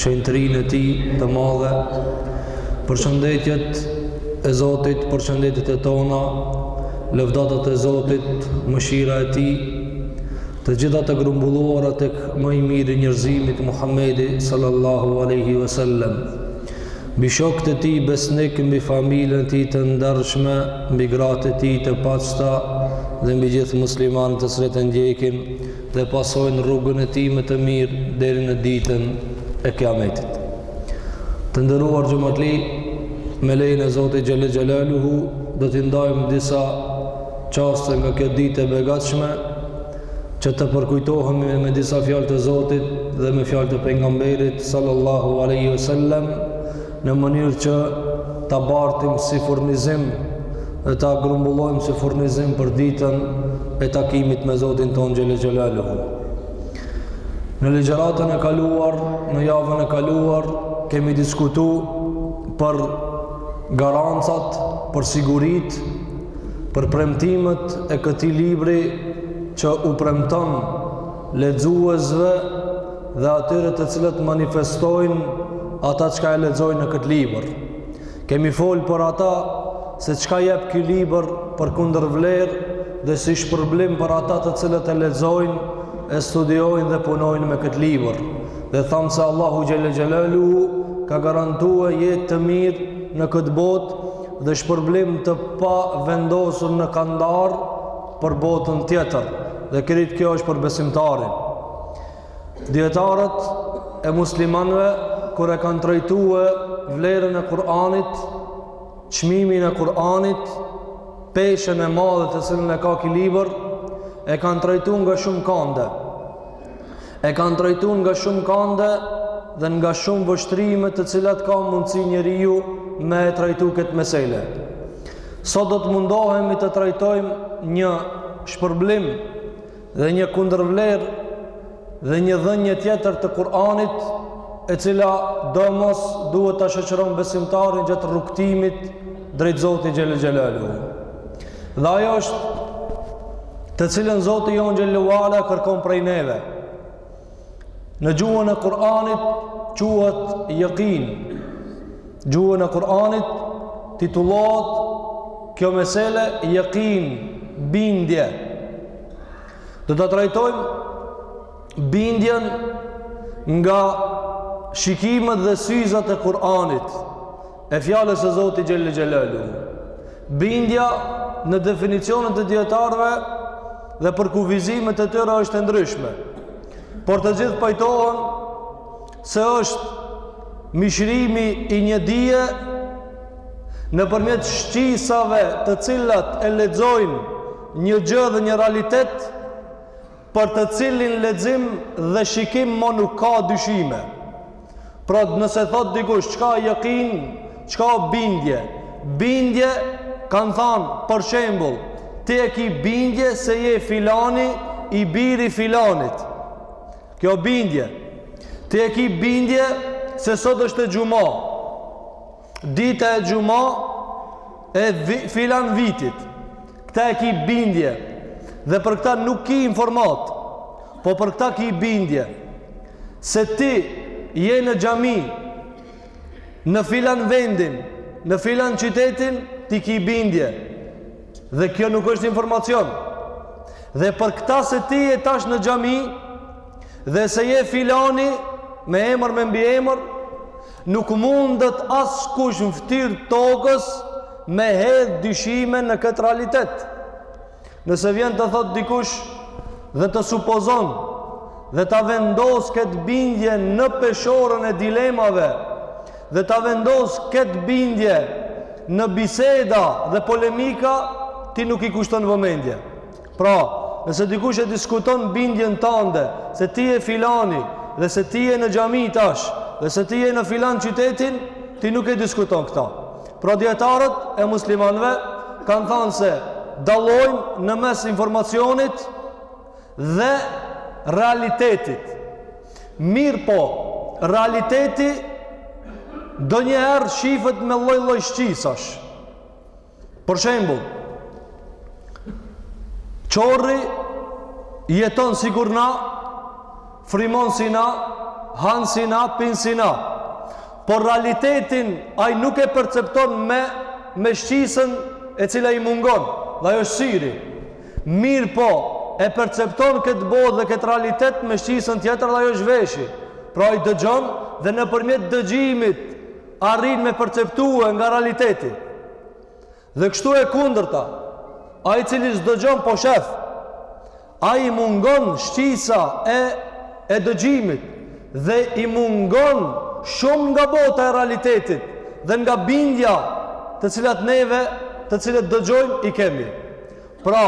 shenjtërinë e tij të madhe, përshëndetjet e Zotit, përshëndetjet e tona, lëvdatat e Zotit, mëshira e tij, të gjitha të grumbulluara tek më i miri njerëzimit Muhammedi sallallahu alaihi wasallam. Mbi shokët e tij besnikë, mbi familjen e tij të ndershme, mbi gratë e tij të pastra dhe mbi gjithë muslimanët të cilët e ndjekin dhe pasojnë rrugën e tij më të mirë deri në ditën e Kiametit. Të nderuar xhamatli, me lejen e Zotit Xhele Xhelaluhu do t'i ndajmë disa çaste nga kjo ditë e begatshme që të përkujtohemi me disa fjalë të Zotit dhe me fjalë të pejgamberit sallallahu alaihi wasallam në mënyrë që ta bartim si furnizim dhe ta grumbullojmë si furnizim për ditën e takimit me Zotin tonë Xhele Xhelaluhu. Në ligjëratën e kaluar, në javën e kaluar, kemi diskutu për garancat, për siguritë, për premtimet e këtij libri që u premton lexuesve dhe atyre të cilët manifestojnë atë çka e lexojnë në këtë libër. Kemi fol për atë se çka jep ky libër për kundërvlerë dhe si shpërblim për ata të cilët e lexojnë, e studiojnë dhe punojnë me këtë libër. Dhe thamë se Allahu Xhele Xhelaluhu ka garantue jetë të mirë në këtë botë dhe shpërblim të pavendosur në kandar për botën tjetër dhe krejt kjo është për besimtarin. Dijetarët e muslimanëve, kur e kanë trajtue vlerën e Kur'anit, çmimin e Kur'anit, peshën e madhe të cilën e ka ky libër, e kanë trajtu nga shumë kande. E kanë trajtu nga shumë kande dhe nga shumë vështrime të cilat ka mundësi njeriu me e trajtu këtë mesele. Sot do të mundohemi të trajtojmë një shpërblim Dhe një kundërvlerë dhe një dhënie tjetër të Kur'anit, e cila domos duhet ta shoqëron besimtarin gjatë rrugëtimit drejt Zotit Xhele Xhelaluhu. Dhe ajo është të cilën Zoti jonë Xhele ue Ala kërkon prej neve. Në gjuhën e Kur'anit quhet jekin. Gjuhën e Kur'anit titullohet kjo mesele jekin, bindje. Do ta trajtojmë bindjen nga shikimet dhe syzat e Kur'anit. E fjalës së Zotit xhelle xhelaluhu. Bindja në definicionet e dijetarëve dhe për kufizimet e tyre është e ndryshme. Por të gjithë pajtohen se është mishrimi i një dije nëpërmjet shqisave të cilat e lexojnë një gjë dhe një realitet për të cilin lexim dhe shikim më nuk ka dyshime. Pra nëse thotë dikush çka jakin, çka bindje, bindje kanë thanë për shembull, ti e ke bindje se je filani i biri i filanit. Kjo bindje. Ti e ke bindje se sot është e xhuma. Dita e xhuma e vi, filan vitit. Këta e ki bindje. Dhe për këta nuk ki informat. Po për këta ki bindje. Se ti je në xhami, në filan vendin, në filan qytetin, ti ki bindje. Dhe kjo nuk është informacion. Dhe për këta se ti je tash në xhami, dhe se je filani, me emër, me mbiemër, Nuk mundet askush në fytyrë tokës me hedh dyshime në këtë realitet. Nëse vjen të thotë dikush dhe të supozon dhe ta vendos këtë bindje në peshorën e dilemave dhe ta vendos këtë bindje në biseda dhe polemika, ti nuk i kushton vëmendje. Pra, nëse dikush e diskuton bindjen tande se ti je filani dhe se ti je në xhami tash dhe se ti je në filan qytetin, ti nuk e diskuton këta. Pra dijetarët e muslimanëve kanë thanë se dallojmë në mes informacionit dhe realitetit. Mirëpo, realiteti ndonjëherë shifet me lloj-lloj shqisash. Për shembull, qorri jeton sikur na, frimon si na, han si na, pin si na. Por realitetin ai nuk e percepton me me shqisën e cila i mungon, dhe ajo është syri. Mirëpo, e percepton këtë botë dhe këtë realitet me shqisën tjetër dhe ajo është veshi. Pra ai dëgjon dhe nëpërmjet dëgjimit arrin me perceptue nga realiteti. Dhe kështu e kundërta, ai i cili s'dëgjon po shef, ai i mungon shqisa e, e dëgjimit dhe i mungon shumë nga bota e realitetit dhe nga bindja të cilat neve të cilët dëgjojmë i kemi. Pra,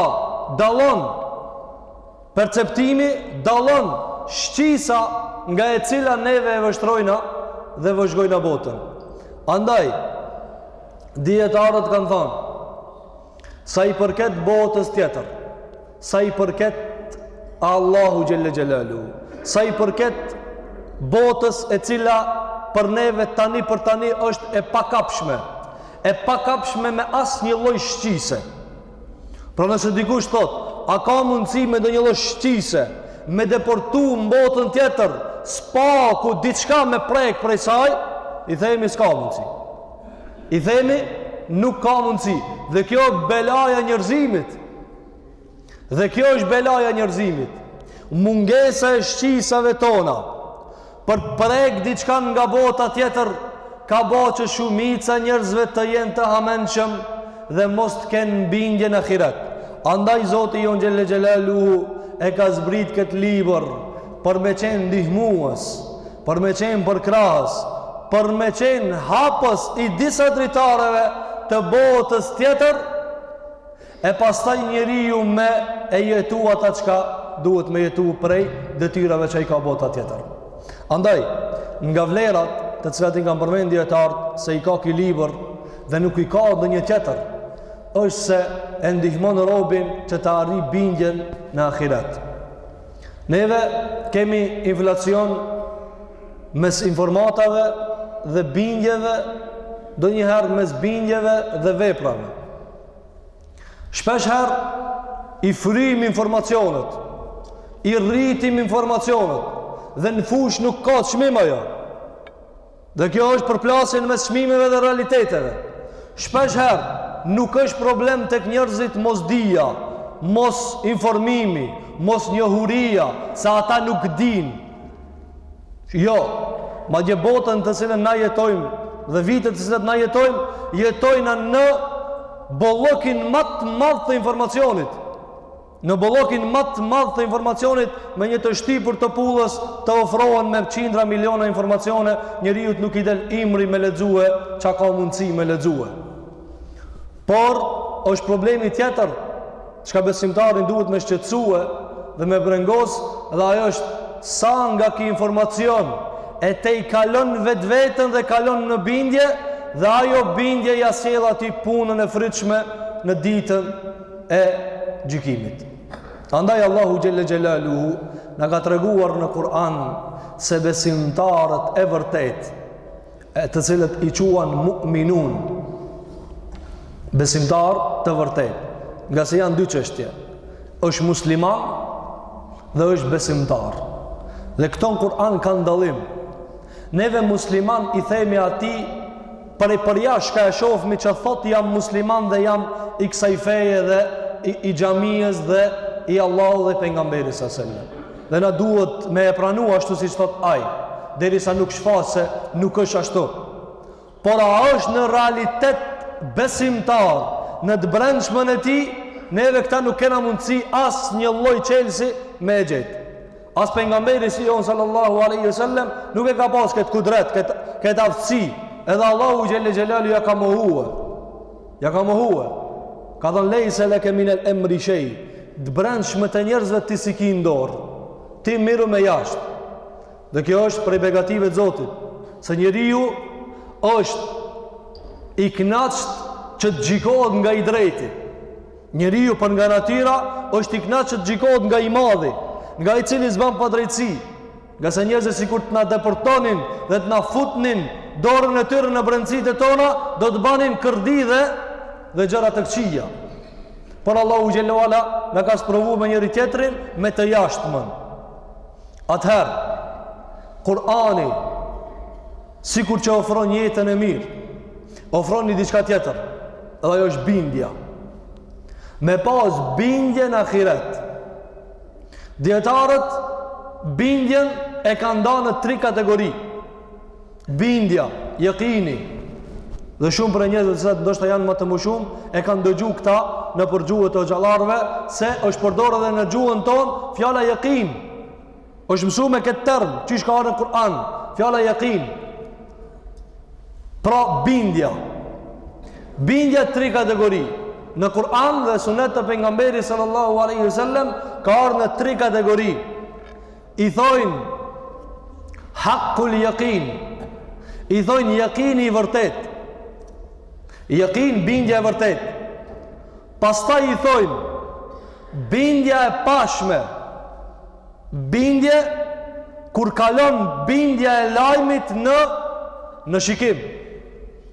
dallon Perceptimi dallon shqisa nga e cila neve e vështrojna dhe vëzhgojna botën. Andaj, dijetarët kanë thonë, sa i përket botës tjetër, sa i përket Allahu Xhelle Xhelaluhu, sa i përket botës e cila për neve tani për tani është e pakapshme, e pakapshme me asnjë lloj shqise. Pra nëse dikush thotë, a ka mundësi me ndonjë lloj shqise me deportu në botën tjetër, së paku diçka me prek prej saj, i themi s'ka mundësi. I themi nuk ka mundësi. Dhe kjo është belaja e njerëzimit. Dhe kjo është belaja e njerëzimit. Mungesa e shqisave tona, Për të prek diçka nga bota tjetër ka bo që shumica e njerëzve të jenë të hamendshëm dhe mos të kenë bindje në ahiret. Andaj Zoti ynë Xhelle Xhelaluhu e ka zbrit këtë libër për me qenë ndihmues, për me qenë përkrahës, për me qenë hapës i disa dritareve të botës tjetër, E pastaj njeriu me e jetu ata çka duhet me jetu prej detyrave që i ka bota tjetër. Andaj, nga vlerat të cilat i kam përmendi e ta artë se i ka ky libër dhe nuk i ka ndonjë tjetër, është se e ndihmon robin që ta arrijë bindjen në ahiret. Neve kemi inflacion mes informatave dhe bindjeve, ndonjëherë mes bindjeve dhe veprave. Shpeshherë i fryjmë informacionet, i rritim informacionet, dhe në fushë nuk ka çmim ajo. Dhe kjo është përplasje mes çmimeve dhe realiteteve. Shpeshherë, nuk është problem tek njerëzit mosdija, mosinformimi, mosnjohuria, se ata nuk dinë. Jo, madje botën të cilën na jetojmë dhe vitet të cilat na jetojmë, jetojna në bollëkin ma të madh të informacionit. Në bollëkin ma të madh të informacionit me një të shtipur të pullës të ofrohen me qindra miliona informacione, njeriut nuk i del ymri me lexue, ça ka mundësi me lexue. Por, është problemi tjetër, çka besimtarin duhet me shqetësue dhe me brengos, dhe ajo është sa nga ky informacion e tejkalon vetveten dhe kalon në bindje, dhe ajo bindje ia sjell atij punën e frytshme në ditën e gjykimit. Andaj Allahu Xhelle Xhelaluhu na ka treguar në Kur'an se besimtarët e vërtetë, e të cilët i quan mu'minun, besimtarë të vërtetë ngase janë dy çështje është musliman dhe është besimtar dhe këto në Kur'an kanë dallim neve musliman i themi atij prej për jashta e shofmi që thotë jam musliman dhe jam i kësaj feje dhe i, i xhamiës dhe i Allahut dhe pejgamberit s.a.sallem Dhe na duhet me e pranu ashtu siç thotë ai, derisa nuk shfaq se nuk është ashtu. Por a është në realitet besimtar në të brendshmën e tij, neve këta nuk kena mundësi as një lloj çelësi me e gjetë. As pejgamberi i jonë sallallahu alejhi ve sallem, nuk e ka pas këtë kudret, këtë, këtë aftësi, edhe Allahu xhele xhelaluhu ja ka mohue. Ja ka mohue. Ka thanë lejse leke minel emri shej. Të brendshme të njerëzve ti s'i ki n'dorë. Ti miru me jashtë. Dhe kjo është prej begative të zotit. Se njeriu është i knaqt që të gjykohet nga i drejti. Njeriu për nga natyra është i knaqt që të gjykohet nga i madhi. Nga i cili s'ban padrejtësi. Ngase njerëzit sikur të na depërtonin dhe të na futnin dorën e tyre në brendësitë tona, do të banin kërdi dhe dhe gjëra të këqija. Por Allahu xhele ve ala na ka sprovu me njëri-tjetrin me të jashtmen. Atëherë Kur'ani sikur që ofron jetën e mirë, ofron një diçka tjetër, edhe ajo është bindja. Me pas bindje në ahiret. Dijetarët bindjen e kanë nda në tri kategori. Bindja, jekini, dhe shumë prej njerëzve që ndoshta janë ma të moshumë, e kanë ndëgju këta nëpër gjuhët e hoxhallarëve, se është përdor edhe në gjuhën tonë, fjala jekin, është mësu me këtë term, qysh ka ardh në Kur'an, fjala jekin, Pra bindja. Bindja tri kategori. Në Kur'an dhe Sunet të pejgamberit sallallahu alejhi ve sallem ka ardh në tri kategori. I thojnë hakkul jakin. I thojnë jakini i vërtetë. Jakin bindja e vërtetë. Pastaj i thojnë bindja e pashme. bindje kur kalon bindja e lajmit në në shikim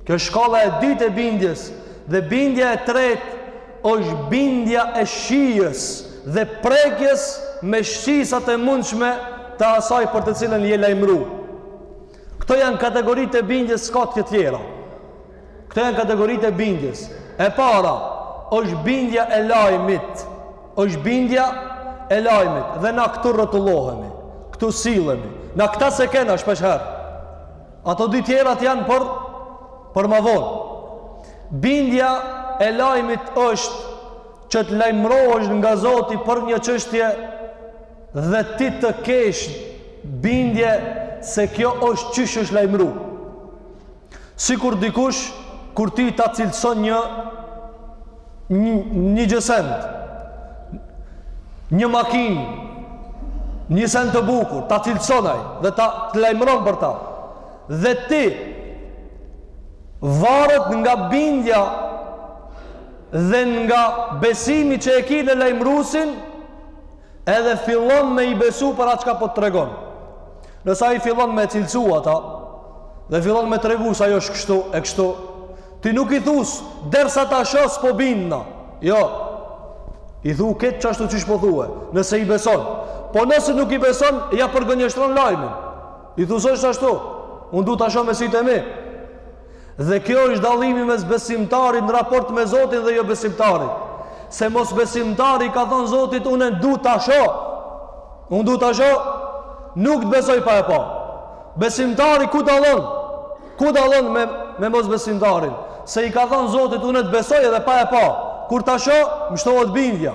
kjo shkalla e dytë e bindjes dhe bindja e tretë është bindja e shijes dhe prekjes me shqisat e mundshme të asaj për të cilën je lajmru këto janë kategoritë e bindjes s'ka të tjera Këto janë kategoritë e bindjes. E para është bindja e lajmit. Është bindja e lajmit dhe na këtu rrotullohemi. Këtu sillemi. Na këta s'e kena shpesh herë. Ato dy tjerat janë për për më vonë. Bindja e lajmit është që të lajmërohesh nga Zoti për një çështje dhe ti të kesh bindje se kjo është qysh është lajmëru. Sikur dikush kur ti ta cilëson një një, një send, një makinë, një send të bukur, ta cilëson ai dhe të lajmëron për ta. Dhe ti varet nga bindja dhe nga besimi që e ki në lajmërusin, Edhe fillon me i besu për atë çka po të tregon. Nëse ai fillon me cilësu ata, dhe fillon me tregu se ajo osht kështu e kështu, ti nuk i thus, dersa ta shoh s'po bindna. Jo, i thu ka të qashtu qysh po thue, nëse i beson. Po nëse nuk i beson, ja përgënjeshtron lajmin. I thu s'osht ashtu, unë du ta shoh me sytë e mi. Dhe kjo është dallimi mes besimtarit në raport me Zotin dhe jobesimtarit. Se mosbesimtari i ka thanë Zotit unë du ta shoh. Unë du ta shoh. Nuk të besoj pa e pa. Besimtari ku dallon? Ku dallon me me mosbesimtarin? Se i ka thanë Zotit unë të besoj edhe pa e pa. Kur ta shoh, më shtohet bindja.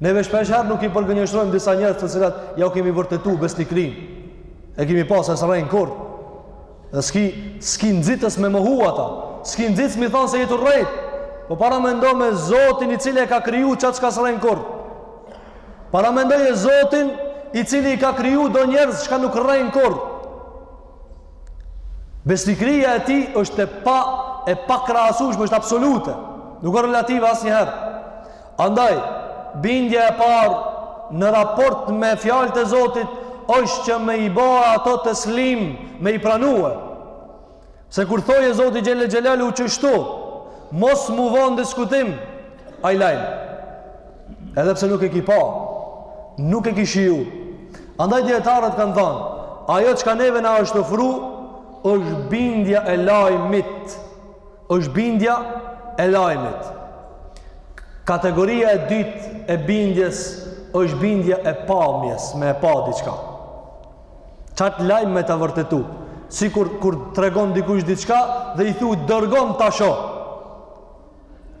Ne shpeshherë nuk i përgënjeshtrojmë disa njerëz të cilat jau kemi vërtetu besnikërinë. E kemi pasë e s'rrejnë kurrë. Dhe s'ki, s'ki nxitës me mohu ata. S'ki nxitës me i thonë se je tu rrejt. Po paramendoje Zotin i cili e ka kriju qatë çka s'rren kurrë. Paramendoje Zotin i cili i ka kriju do njerëz çka nuk rrejnë kurrë. Besnikëria e tij është e pa, e pakrahasushme, është absolute. Nuk është relative asnjëherë. Andaj, bindja e parë në raport me fjalët e Zotit është që me i bë ato teslim, me i pranue. Se kur thoje Zoti Xhele Xhelaluhu qështu, mos m'u vonë n' diskutim, ai lajm. Edhe pse nuk e ki pa, nuk e ki shiju. Andaj dijetarët kanë thanë, ajo çka neve na është ofru, është bindja e lajmit. Është bindja e lajmit. Kategoria e dytë e bindjes është bindja e pamjes, me e pa diçka. Qat lajm me ta vërtetu. Sikur kur t'tregon dikush diçka dhe i thu dërgom ta shoh.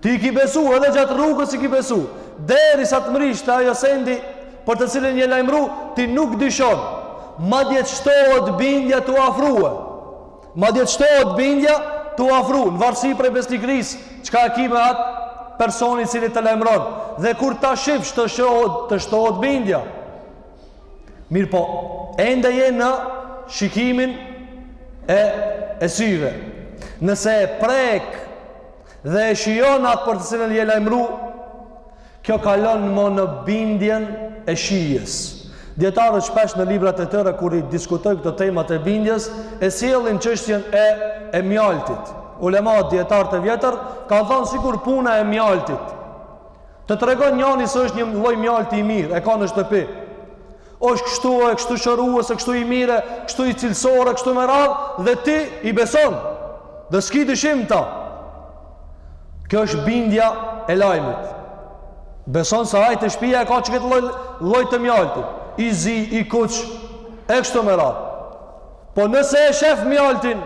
Ti i ki besu edhe gjatë rrugës i ki besu. Derisa të mrrish te ajo sendi për të cilin je lajmëru, ti nuk dyshon. Madje shtohet bindja tu u afru. Madje shtohet bindja t'u afru, në varësi prej besnikërisë çka e ki me atë person i cili të lajmëron. Dhe kur ta shifsh të, të shtohet bindja. Mirëpo, ende je në shikimin e, e syve. Nëse e prek dhe e shijon atë për të cilën je lajmëru, Kjo kalon më në bindjen e shijes. Dijetarët shpesh në librat e tyre kur i diskutojnë këto temat e bindjes, e sjellin çështjen e e mjaltit. Ulemat dijetarët e vjetër kanë thënë sikur puna e mjaltit. Të tregon njani se është një lloj mjalti i mirë, e ka në shtëpi. është kështu e kështu shërues e kështu i mirë e kështu i cilësor e kështu me radhë dhe ti i beson. Dhe s'ki dyshim ta. Kjo është bindja e lajmit. Beson se ai te shpia e ka qëkët lloj, lloj të mjaltit. I zi, i kuq e kështu me radhë. Po nëse e shef mjaltin,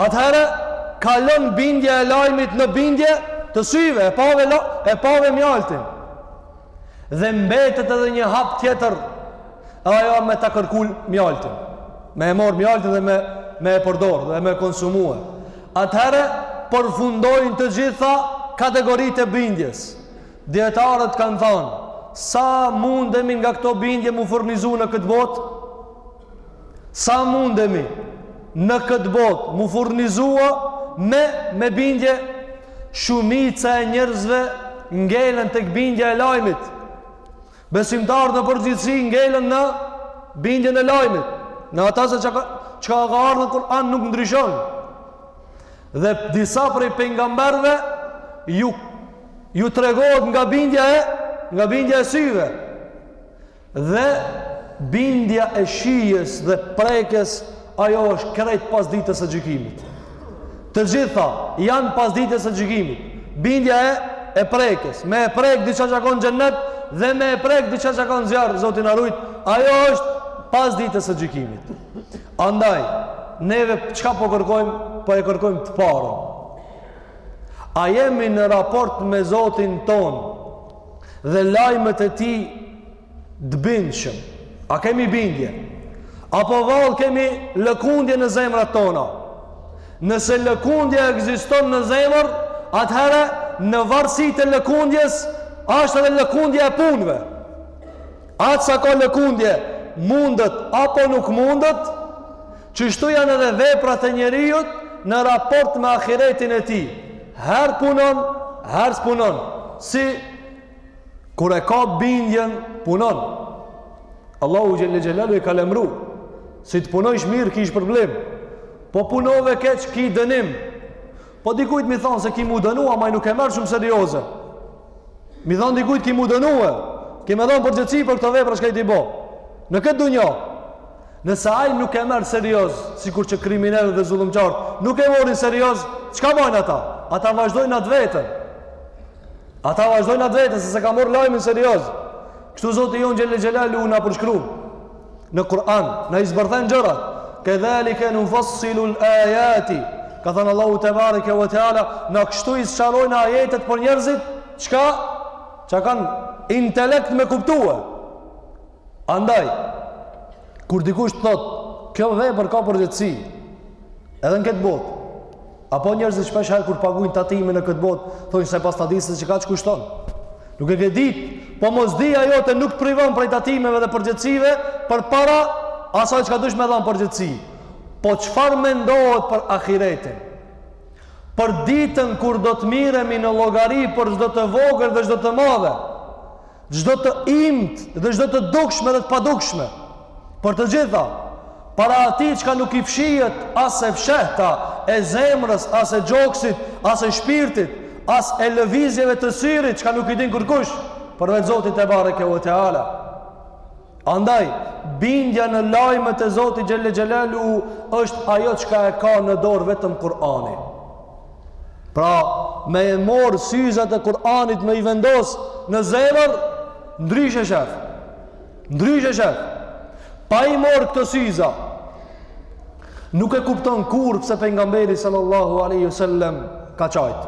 atëherë kalon bindja e lajmit në bindje të syve, e pave, e pave mjaltin. Dhe mbetet edhe një hap tjetër, ajo me ta kërku mjaltin, me e marr mjaltin dhe me me e përdor dhe me e konsumue. Atëherë përfundojnë të gjitha kategoritë e bindjes. Dijetarët kanë thënë, sa mundemi nga këto bindje m'u furnizu në këtë botë? Sa mundemi në këtë botë m'u furnizu me me bindje shumica e njerëzve ngelen tek bindja e lajmit. Besimtarët në përgjithësi ngelen në bindjen e lajmit. Në ata se çka çka ka ardhur në Kur'an nuk ndryshon. Dhe disa prej pejgamberëve iu iu tregohet nga bindja e nga bindja e syve. Dhe bindja e shijes dhe prekjes ajo është krejt pas ditës së gjykimit. Të gjitha janë pas ditës së gjykimit. Bindja e e prekjes, me e prek diçka që ka në xhennet dhe me e prek diçka që ka në zjarr, Zoti na rujt, ajo është pas ditës së gjykimit. Andaj, neve çka po kërkojmë? Po e kërkojmë të parën. A jemi në raport me Zotin tonë? dhe lajmet e tij të bindshëm. A kemi bindje? Apo vallë kemi lëkundje në zemrat tona? Nëse lëkundje ekziston në zemër, atëherë në varësi të lëkundjes, është edhe lëkundja e punëve. Atë sa ka lëkundje, mundet apo nuk mundet, qështu janë edhe veprat e njeriut në raport me ahiretin e tij. Herë punon, herë s'punon. Se kur e ka bindjen, punon. Allahu xhelle xhelalu e ka lajmëru. Se të punojsh mirë ki shpërblim. Po punove keq ki dënim. Po dikujt mi thon se ki mu dënu, ama ai nuk e merr shumë serioze. Mi thon dikujt ki mu dënue. Ki me dhon përgjegjësi për këto vepra çka je ti bo. Në këtë dunja. Nëse ai nuk e merr serioz, sikur që kriminelët dhe zullumqarët nuk e morrin serioz, çka bajnë ata? Ata vazhdojnë n'at t'veten. Ata vazhdojnë n'at t'veten, se s'e ka morr lajmin serioz. Kështu Zoti jonë xhelle xhelalu na përshkrun. Në Kur'an, na i zbërthen gjërat. Kedhalike nufassilul ajati. Ka thënë Allahu tebareke ve teala, na kështu i sqarojmë ajetet për njerëzit, çka? Çka kanë intelekt me kuptue. Andaj, kur dikush të thotë, kjo vepër ka përgjegjësi, edhe në këtë botë, apo njerëzit shpeshherë kur pagujnë tatime në këtë botë, thonë s'e pasna ditë se kaq kushton. Nuk e ke ditë, po mosdija jote nuk të privon prej tatimeve dhe përgjegjësive, përpara asaj çka u dasht me dhanë përgjegjësi. Po çfarë mendohet për ahiretin? Për ditën kur do të miremi në llogari për çdo të vogër dhe çdo të madhe, Çdo të imtë dhe çdo të dukshme dhe të padukshme. Për të gjitha, para atij çka nuk i fshijet as e fshehta e zemrës, as e gjoksit, as e shpirtit, as e lëvizjeve të syrit çka nuk i din kurkush, përveç Zotit tebareke ve teala. Andaj, bindja në lajmet e Zotit xhelle xhelalu është ajo çka e ka në dorë vetëm Kur'ani. Pra, me e mor syzat e Kur'anit me i vendos në zemër, ndryshe shef. Ndryshe shef. Pa i mor këto syza. Nuk e kupton kurrë pse Pejgamberi sallallahu alaihi wasallam ka qajt.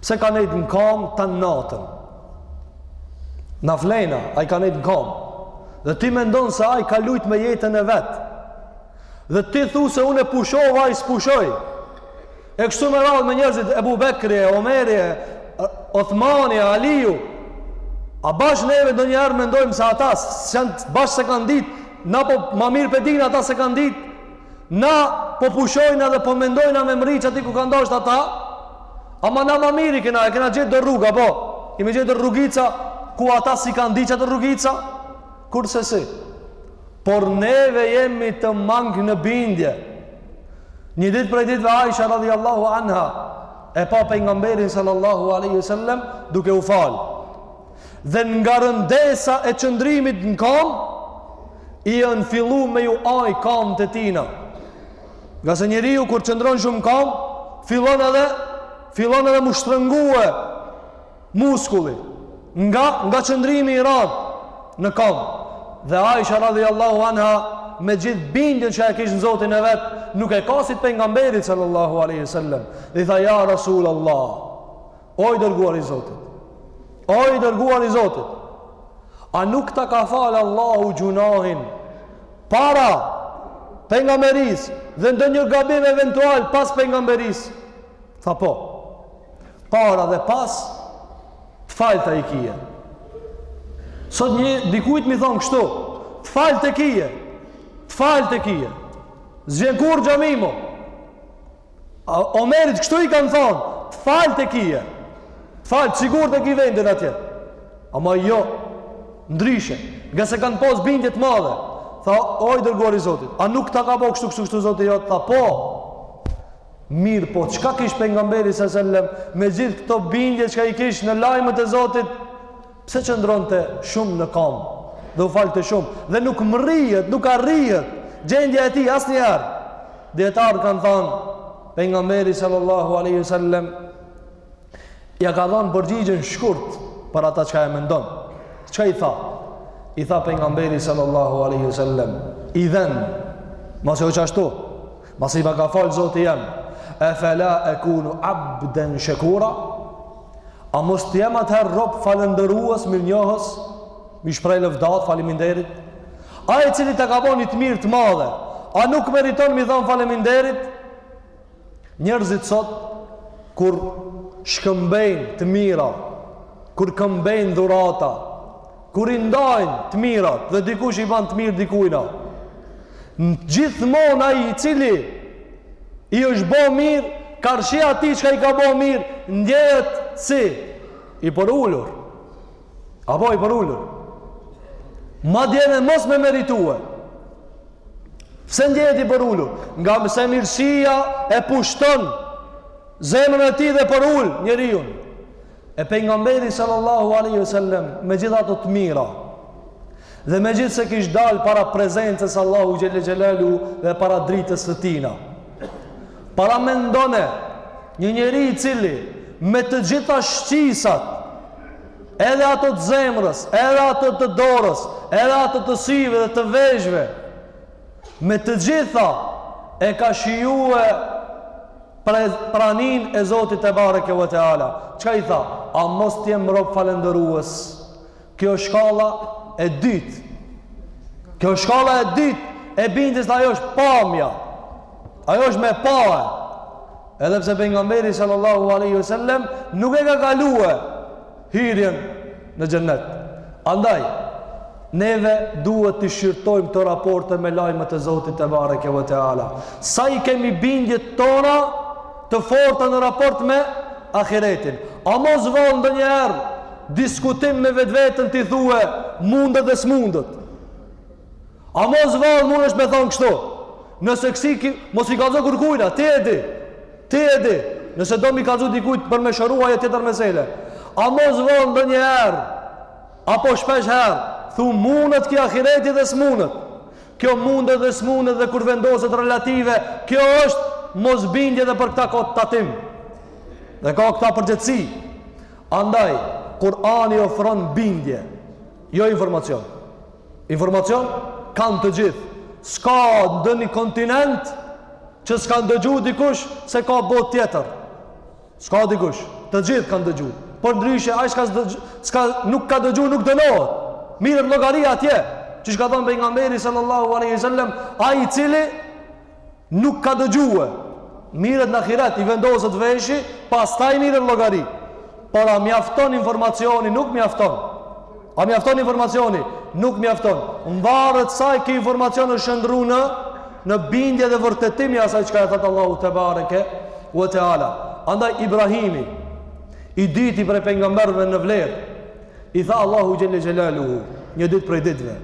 Pse ka nejt në kam tan natën? Na flena, ai ka nejt në kam. Dhe ti mendon se ai ka lujt me jetën e vet. Dhe ti thu se unë pushova, ai s'pushoi. E kështu me radhë me njerëzit Ebu Bekri, Omeri, Othmani, Aliju. A bash neve ndonjëherë mendojmë se ata bash s'e kanë ditë, na po ma mirë pe dina, ata s'e kanë ditë, na po pushojna dhe po mendojna me mrri qaty ku kanë dashtë ata, ama na ma mirë i kena, e kena gjet do rruga, po, kemi gjet do rrugica, ku ata s'i kanë ditë qato rrugica, kurrsesi. Por neve jemi të mangë në bindje. Një ditë prej ditëve Aisha radhiyallahu anha e pa pejgamberin sallallahu alaihi wasallam duke u fal. Dhe nga rëndesa e qëndrimit në kamb, i jenë fillu me ju aj kambt e tina. Ngase njeriu kur qëndron shumë kamb, fillon edhe, fillon edhe m'u shtrëngue Muskulli, nga nga qëndrimi i rand në kamb. Dhe Aisha radhiyallahu anha me gjithë bindjen që e kish në Zotin e vet, nuk e ka si pejgamberit sallallahu alaihi wasallam. Dhe i tha ja Rasul Allah, o i dërguar i Zotit. O i dërguar i Zotit. A nuk ta ka falë Allahu gjunahin para pejgamberisë dhe ndonjë gabim eventual pas pejgamberisë? Tha po. Para dhe pas të falta i kije. Sot një dikujt m'i thonë kështu, të faltë e kije, të faltë e kije. S'vjen kurr xhami mo. Omerit kështu i kanë thonë, të faltë e kije. Të faltë, sigurt e ki vendin atje. Ama jo, ndryshe, ngase kanë pas bindje të madhe. Tha, o i dërguari Zotit, a nuk ta ka bo kështu kështu kështu Zoti jot, tha po. Mirëpo, çka kish pejgamberi së sellem, me gjithë këto bindje çka i kish në lajmët e Zotit, pse qëndronte shumë në kamb, dhe u falte shumë, dhe nuk mrrihet, nuk arrihet, gjendja e tij asnjëherë. Dijetarët kanë thanë, pejgamberi sallallahu aleyhi sallem, Ia ka dhanë përgjigjen shkurt për ata çka e mendon. Çka i tha? I tha pejgamberi sallallahu alaihi wasallam, idhen, masi o qashtu. Masi m'i ka falë Zoti jem. Efela ekunu abden shekura A mos të jem atëherë rob falënderues, mirënjohës, me i shpreh lëvdatë, faliminderit? Ai i cili ta ka bo një të mirë të madhe, a nuk meriton me i dhanë faliminderit? Njerëzit sot kur shkëmbejnë të mira, kur këmbejnë dhurata, kur i ndajnë të mirat dhe dikush i ban të mirë dikujna, gjithmonë ai i cili i është bo mirë, karshi atij çka i ka bo mirë, ndjehet si i përulur. Apo i përulur. Madje edhe mos me meritue. Pse ndjehet i përulur? Ngase mirësia e pushton zemrën e tij dhe përul njeriun. E pejgamberi sallallahu aleyhi sallem me gjithë ato të mira. Dhe me gjithë se kish dalë para prezencës Allahu xhele xhelaluhu dhe para dritës së tina. Paramendone një njeri i cili me të gjitha shqisat, edhe ato të zemrës, edhe ato të dorës, edhe ato të syve dhe të veshve, me të gjitha e ka shijue praninë e Zotit tebareke ve teala. Çka i tha? A mos t'jem rob falënderues? Kjo është shkalla e dytë. Kjo është shkalla e dytë e bindjes, ajo është pamja. Ajo është me pa. Edhe pse pejgamberi sallallahu alaihi wasallam nuk e ka kaluar hyrjen në xhenet. Andaj neve duhet t'i shqyrtojmë këto raporte me lajme të Zotit tebareke ve teala. Sa i kemi bindjet tona të forta në raport me ahiretin. A mos vallë ndonjëherë Diskutim me vetveten t'i thue mundet dhe s'mundet. A mos vallë mundesh me thonë kështu. Nëse kësi ki, mos i kalzo kurkujna, ti e di. Ti e di. Nëse do m'i kalzo dikujt për me shëru ajo tjetër mesele. A mos vallë ndonjëherë, apo shpesh herë, thu mundet ky ahireti dhe s'mundet. Kjo mundet dhe s'mundet dhe kur vendoset relative, kjo është mosbindje dhe për këta ka tatim. Dhe ka këta përgjegjësi. Andaj, Kur'ani ofron bindje, jo informacion. Informacion kanë të gjithë. S'ka ndonjë kontinent që s'ka dëgju dikush se ka botë tjetër. S'ka dikush. Të gjithë kanë dëgju. Përndryshe, ai s'ka, s'ka nuk ka dëgju, nuk dënohet. Mirret llogari atje. Qysh ka thonë pejgamberi sallallahu aleyhi sallem, ai i cili Nuk ka dëgjue. Mirret në ahiret, i vendoset veshi, pastaj mirret në llogari. Por a mjafton informacioni, nuk mjafton. A mjafton informacioni, nuk mjafton. Mvaret sa ky informacion është shndërru në, në bindje dhe vërtetim i asaj çka e thotë Allahu tebareke ve teala. Andaj Ibrahimi, i dyti prej pejgamberëve në vlerë, i tha Allahut xhelle xhelaluhu, një ditë prej ditëve.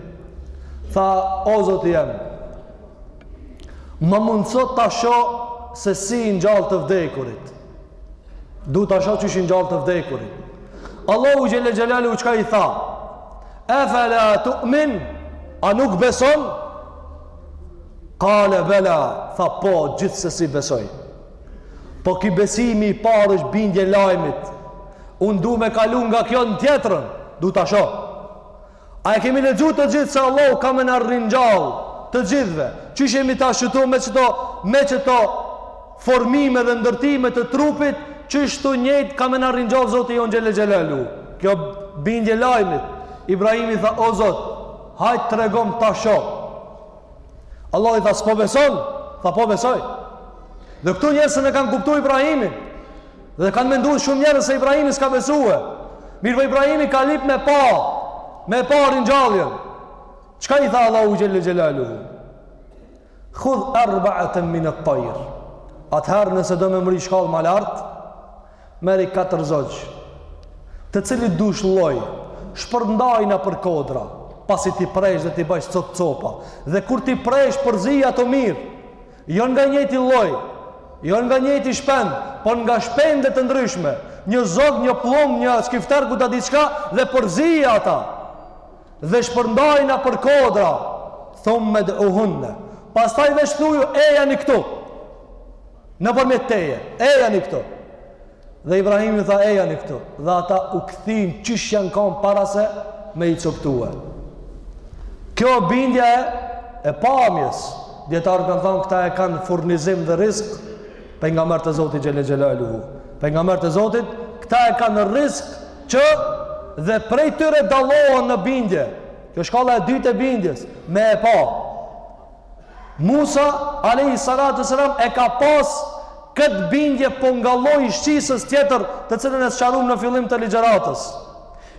Tha, o Zoti jem, Ma mundëso ta shoh se si i ngjall të vdekurit. Du ta shoh qysh i ngjall të vdekurit. Allahu xhelle xhelaluhu çka i tha. E fela tu'min, a nuk beson? Kale bela, tha po, gjithsesi besoj. Po ky besimi i parë është bindje e lajmit. Unë du me kalu nga kjo në tjetrën. Du ta shoh. A e kemi lexu të gjithë se Allahu ka me na rringjall të gjithëve? Qysh jemi tash këtu me qëto me qëto formime dhe ndërtime të trupit, qeshtu njëjtë ka me na rringjall Zoti jonë xhel-le xhelaluhu. Kjo bindje lajmit. Ibrahimi i tha o Zot, hajt tregom ta shoh. Allahu i tha s'po beson? Tha po besoj. Dhe këtu njerëzit s'e kanë kuptu Ibrahimin. Dhe kanë mendu shumë njerëz se Ibrahimi s'ka besu. Mirëpo Ibrahimi ka lyp me pa, me pa ringjalljen. Çka i tha Allahu xhel-le xhelaluhu? Khudh arba'atan min at-tayr. Atëherë nëse do me mrri shkallë ma lart, merri katër zogj. Të cilit do lloj, shpërndaji për kodra, pasi t'i presh dhe t'i bash copë-copa. Dhe kur t'i presh përziji ato mirë. Jo nga i njëjti lloj, jo nga i njëjti shpend, por nga shpende të ndryshme. Një zog, një pllumb, një skifter ku ta di çka dhe përziji ata. Dhe shpërndaji për kodra, thumme ud'uhunne. Pastaj veç thuju, ejani këtu. Nëpërmjet teje, ejani këtu. Dhe Ibrahimi tha ejani këtu, dhe ata u kthyn qysh janë kanë para se me i coptue. Kjo bindja e pamjes, dijetarët kanë thanë këta e kanë furnizim dhe rrisk pejgamberët e Zotit xhel-le xhelaluhu. Pejgamberët e Zotit, këta e kanë rrisk që dhe prej tyre dallohen në bindje. Kjo shkalla e dytë e bindjes, me e pa. Musa alejhi salatu wassalam e ka pas këtë bindje po nga lloji i shqisës tjetër të cilën e sqaruam në fillim të ligjëratës.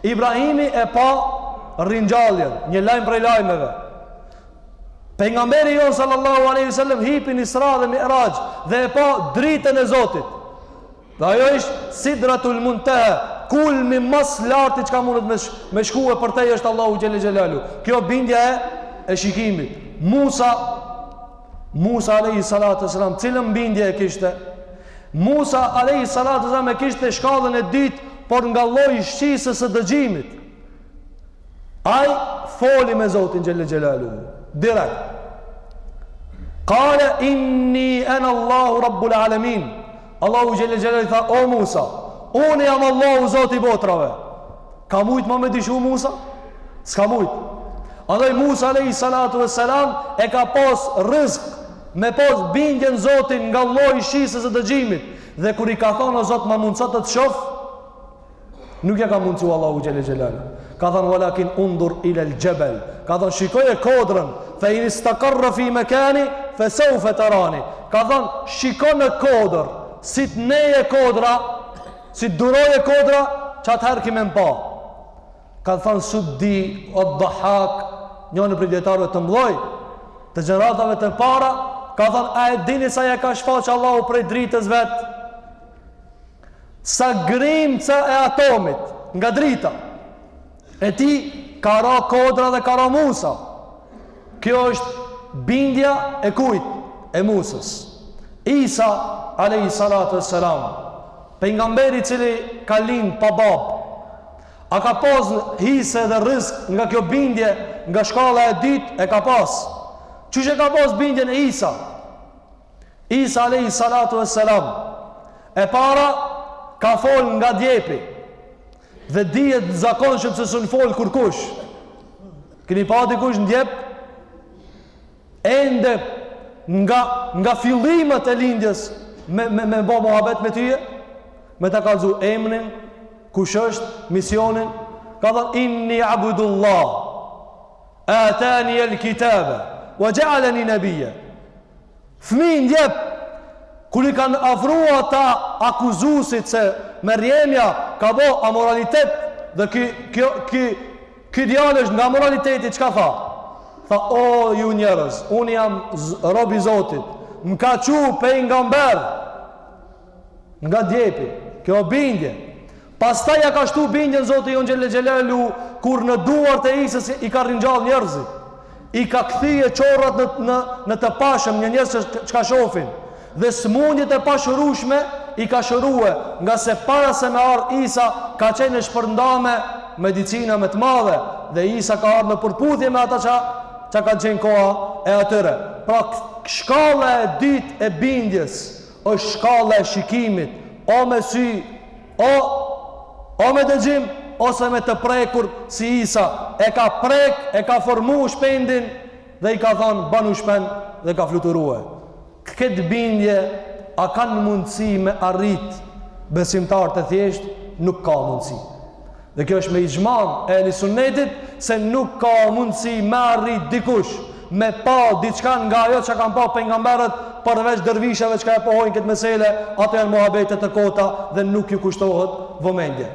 Ibrahimi e pa ringjalljen, një lajm prej lajmeve. Pejgamberi jonë sallallahu alejhi wasallam hipi në Isra dhe Mi'raj dhe e pa dritën e Zotit. Dhe ajo është sidratul munteha, kulmi ma i larti që ka mundet me, sh me shku e përtej është Allahu xhel-le xhelaluhu. Kjo bindja e, e shikimit. Musa, Musa alejhi salatu ve selam, cilën bindje e kishte? Musa alejhi salatu ve selam e kishte shkallën e dytë, por nga lloji i shqisës së dëgjimit. Ai foli me Zotin xhel-le xhelaluhu. Direkt. Kale inni ene Allahu Rabbul Alemin. Allahu xhelle xhelle i tha o Musa, unë jam Allahu Zoti i botrave. Ka mujt ma me dyshu Musa? S'ka mujt. Andaj Musa alayhi salatu vesselam e ka pas rrisk me pas bindjen në Zotin nga lloji i shqisës së dëgjimit dhe kur i ka thanë o Zot ma mundso të të shoh Nuk ja ka mundësu Allahu xhele xhelaluhu. Ka thënë, walakin undhur ilel xhebel. Ka thënë, shikoje kodrën, fe in istekarra fi mekanihi, fe seufe terani. Ka thënë, shiko në kodrë, si të nejë kodra, si të durojë kodra, që atëherë kime më pa. Ka thënë, Suddi, o Dahhak, njëni prej dijetarëve të mdhoj, të gjeneratave të para, ka thënë, a e dini sa ja ka shfaqë Allahu prej dritës vet? Sa grimca e atomit nga drita e tij ka ra kodra dhe ka ra Musa. Kjo është bindja e kujt e Musës. Isa alayhi salatu wassalam pejgamberi i cili ka lind pa babë. A ka pas hise dhe rizk nga kjo bindje nga shkalla e dytë e ka pas. Qysh e ka pas bindjen Isa? Isa alejhi salatu ve selam e para ka fol nga djepi dhe dihet zakonshëm se s'un fol kur kush kini pa dikush në djep ende nga, nga fillimet e lindjes me, me, me bo muhabet me tyje me ta kalzu emnin kush është misionin ka thanë inni abdullah Atani el kitabe Wa xhealeni nebijen Fmi n'djep Kur i kanë afru ata akuzusit se Merjemja ka bo amoralitet Dhe ki, ki, ki, ki djallë është nga amoraliteti Çka tha? Tha o ju njerëz Unë jam robi i Zotit Më ka çu pejgamber Nga djepi, kjo bindje. Pastaj ja ka shtu bindjen Zoti jonë xhele xhelaluhu kur në duart e Isës i ka ringjallë njerëzit. I ka kthye qorrat në, në, në të pashëm në njerëz që, çka shofin. Dhe smundjet e pashërushme i ka shërue ngase para se me ardhë Isa ka qenë e shpërndame medicina me të madhe dhe Isa ka ardhë në përputhje me ata që, që ka qenë koha e atyre. Pra shkalla e dytë e bindjes Është shkalla e shikimit, o me sy, o, o me dëgjim, ose me të prekur si Isa, e ka prek, e ka formu shpendin, dhe i ka thonë, bânu shpend, dhe ka fluturue. Këtë bindje, a kanë mundësi me arrit besimtar të thjeshtë, nuk ka mundësi. Dhe kjo është me ixhman e ehli sunnetit se nuk ka mundësi me arrit dikush me pa diçka nga ajo që kanë pa pejgamberët përveç dërvisheve çka e pohojnë këtë mesele, ato janë muhabete të kota dhe nuk ju kushtohet vëmendje.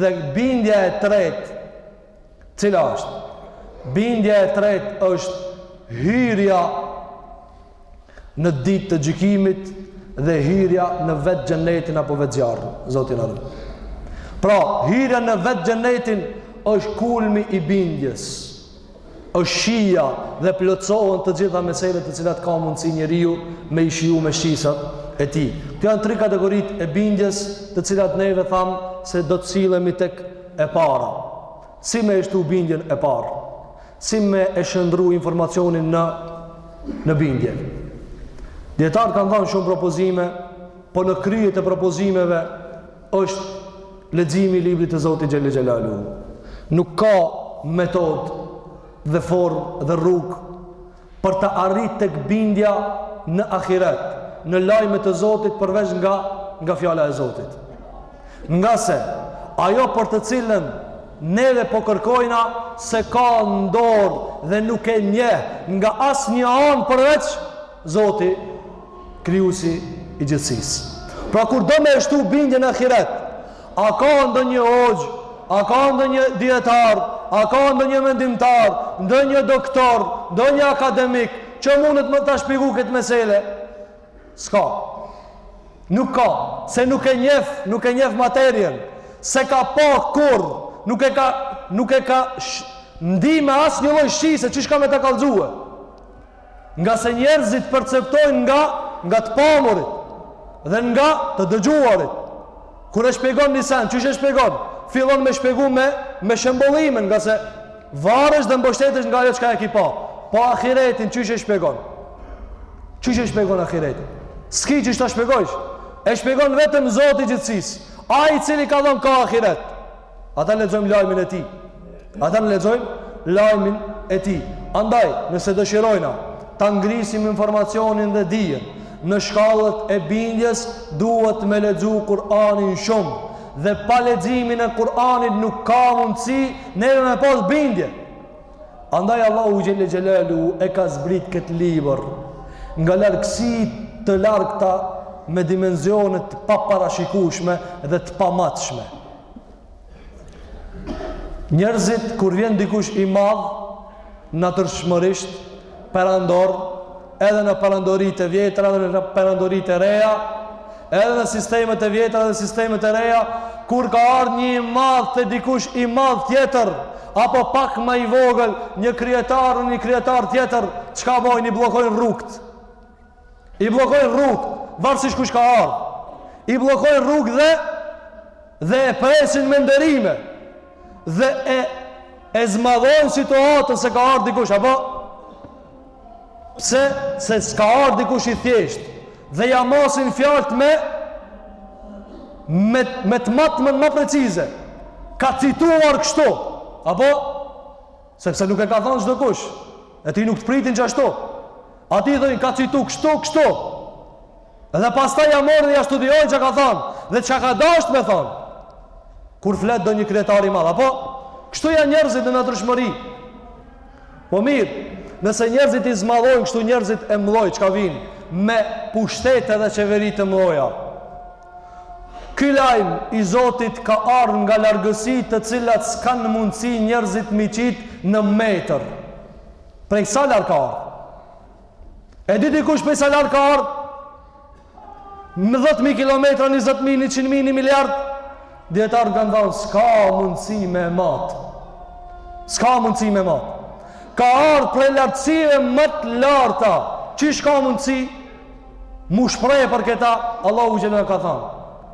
Dhe bindja e tretë, cila është? Bindja e tretë është hyrja në ditë të gjykimit dhe hyrja në vetë xhennetin apo vetë zjarrin, Zoti na ruajt. Pra, hyrja në vetë xhennetin është kulmi i bindjes, është shija dhe plotësohen të gjitha meselet të cilat ka mundësi njeriu me i shiju me shqisat e tij. Këto janë tri kategoritë e bindjes të cilat neve thamë se do të sillemi tek e para. Si me e shtu bindjen e parë? si me e shndërru informacionin në në bindje. Dijetarët kanë dhanë shumë propozime, po në krye të propozimeve është leximi i librit të Zotit xhelle xhelaluhu. Nuk ka metodë dhe formë dhe rrugë për të arrit tek bindja në ahiret, në lajmet e Zotit përveç nga nga fjala e Zotit. Nga se ajo për të cilën neve po kërkojna s'e ka në dorë dhe nuk e njeh nga asnjë anë përveç Zoti krijuesi i gjithësisë pra kur do me e shtu bindje në ahiret A ka ndonjë hoxhë, a ka ndonjë dijetar, a ka ndonjë mendimtar, ndonjë doktor, ndonjë akademik që mundet me ta shpjegu këtë mesele? S'ka. Nuk ka, se nuk e njef, nuk e njef materien, s'e ka pa kurrë, nuk e ka, nuk e ka sh, ndi me asnjë lloj shqise, qysh ka me ta kallzu. Ngase njerëzit perceptojnë nga nga të pamurit dhe nga të dëgjuarit. Kur e shpjegon një send, qysh e shpjegon? Fillon me shpjegu me me shembullimin, ngase varesh dhe mbështetesh nga ajo çka e ke pa. Po ahiretin qysh e shpjegon? Qysh e shpjegon ahiretin? S'ki qysh ta shpjegojsh? E shpjegon vetëm Zoti i gjithësisë. Ai i cili ka dhënë ka ahiret. Ata lexojmë lajmin e tij. Ata ne lexojmë lajmin e tij. Andaj, nëse dëshirojna ta ngrisim informacionin dhe dijen në shkallët e bindjes, duhet me lexu Kur'anin shumë. Dhe pa leximin e Kur'anit nuk ka mundësi neve me pas bindje. Andaj Allahu xhelle xhelaluhu e ka zbrit këtë libër nga largësi të largëta me dimensione të paparashikueshme dhe të pamatshme. Njerëzit kur vjen dikush i madh natyrshmërisht perandor edhe në perandoritë e vjetra edhe në perandoritë e reja, edhe në sistemet e vjetra dhe sistemet e reja, kur ka ardh një i madh te dikush i madh tjetër, apo pak ma i vogël, një kryetar te një kryetar tjetër, çka bojnë i bllokojnë rrugët. I bllokojnë rrugët, varësisht kush ka ardh. I bllokojnë rrugët dhe dhe e presin me nderime dhe e e zmadhojnë situatën se ka ardh dikush apo Pse? Se s'ka ardhë dikush i thjeshtë dhe ja masin fjalët me me, me të matë më, më precize. Ka cituar kështu, apo? Sepse nuk e ka thonë çdokush, e ti nuk të pritin që ashtu. Atij i thojnë ka citu kështu, kështu. Edhe pastaj ja morin dhe ja studiojnë çka ka thënë dhe çka ka dashtë me thënë. Kur flet ndonjë kryetar i madh, apo? Kështu janë njerëzit në natyrshmëri. Po mirë, nëse njerëzit i zmadhojnë kështu njerëzit e mëdhoj çka vijnë me pushtete dhe qeveri të mëdhoja. Ky lajm i Zotit ka ardhur nga largësi të cilat s'kanë mundësi njerëzit m'i qitë në metër. Prej sa larg ka ardhë? E di dikush prej sa larg ka ardhë? Në 10.000 km, 20.000, 100.000, 1 miliard? Dijetarët kanë thënë, s'ka mundësi me matë. S'ka mundësi me matë. Ka ardhë prej lartësive më të larta. Qish ka mundësi m'u shprehë për këta, Allahu xhelle na ka thënë.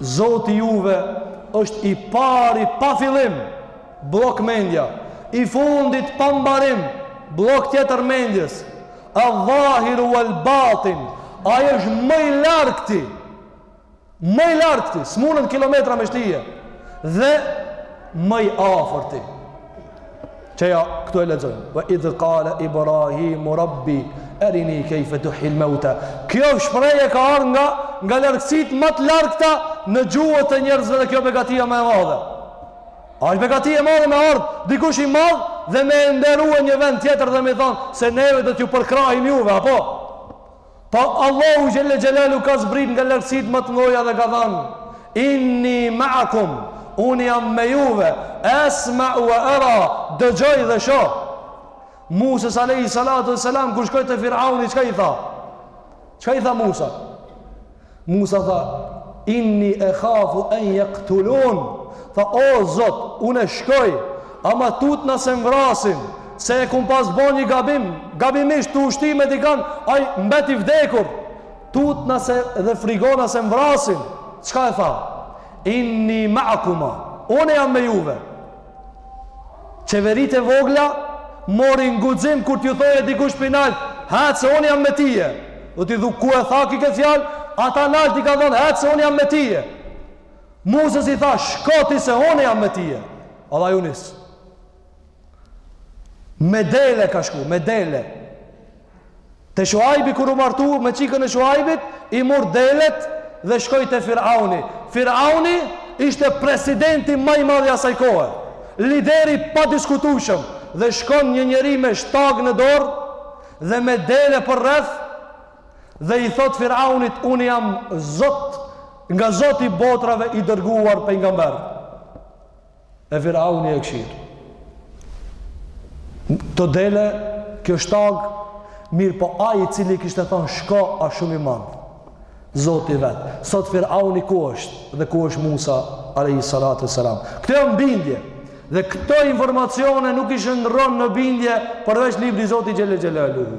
Zoti juve është i pari pa fillim Bllok mendja I fundit pa mbarim Bllok tjetër mendjes Edh-dhahiru uel-batin Ai është më i largëti Më i largëti S'munden kilometra me shtije Dhe Më i afërti Qe ja këtu e lexojmë. Wa idh qala Ibrahimu rabbi arini kayfa tuhil mauta. Kjo shprehje ka ardh nga nga largësitë më të largëta në gjuhët e njerëzve dhe kjo begatia më e madhe. A është begati e madhe me ardh dikush i madh dhe me e nderue një vend tjetër dhe me thon se neve do t'ju përkrahim juve, apo? Po Allahu xhelle xhelalu ka zbrit nga lartësitë më të mëdhoja dhe ka thënë: Inni ma'akum, unë jam me juve, esma'u wa ara, dëgjoj dhe shoh. Musës alayhi salatu wassalam kur shkoi te Firauni çka i tha? Çka i tha Musa? Musa tha, inni ekhafu en jaktulun, tha, o Zot, unë shkoj, ama tutna se m'vrasin, se e kum pas bo një gabim, gabimisht tu u shty me dikan, aj mbet i vdekur, tutna se dhe frigohna se m'vrasin, çka i tha? Inni ma'akuma, unë jam me juve, Qeveritë e vogla morin guxim kur t'ju thoje dikush pi nalt, hec se unë jam me tije. Do t'i thu ku e tha ki këtë fjalë, ata nalt i ka thonë hec se unë jam me tije. Musës i tha shko ti se unë jam me tije. Edhe aj u nis. Me dele ka shku, me dele. Te Shuajbi kur u martu me çikën e Shuajbit, i murr delet dhe shkoi te Firauni. Firauni ishte presidenti ma i madh i asaj kohe, lideri i padiskutueshëm dhe shkon një njeri me shtagë në dorë dhe me dele përreth dhe i thotë Firaunit unë jam Zot nga Zoti i botrave i dërguar pejgamber. e Firauni e kqyr. Këto dele, kjo shtagë, mirëpo ai i cili kishte thanë shko asht shumë i madh. Zoti vetë, sot Firauni ku është dhe ku është Musa, alejhi salatu ve selam. Këto janë bindje, dhe këto informacione nuk kishin rënë në bindje përveç libri i Zotit Xhele Xhelaluhu.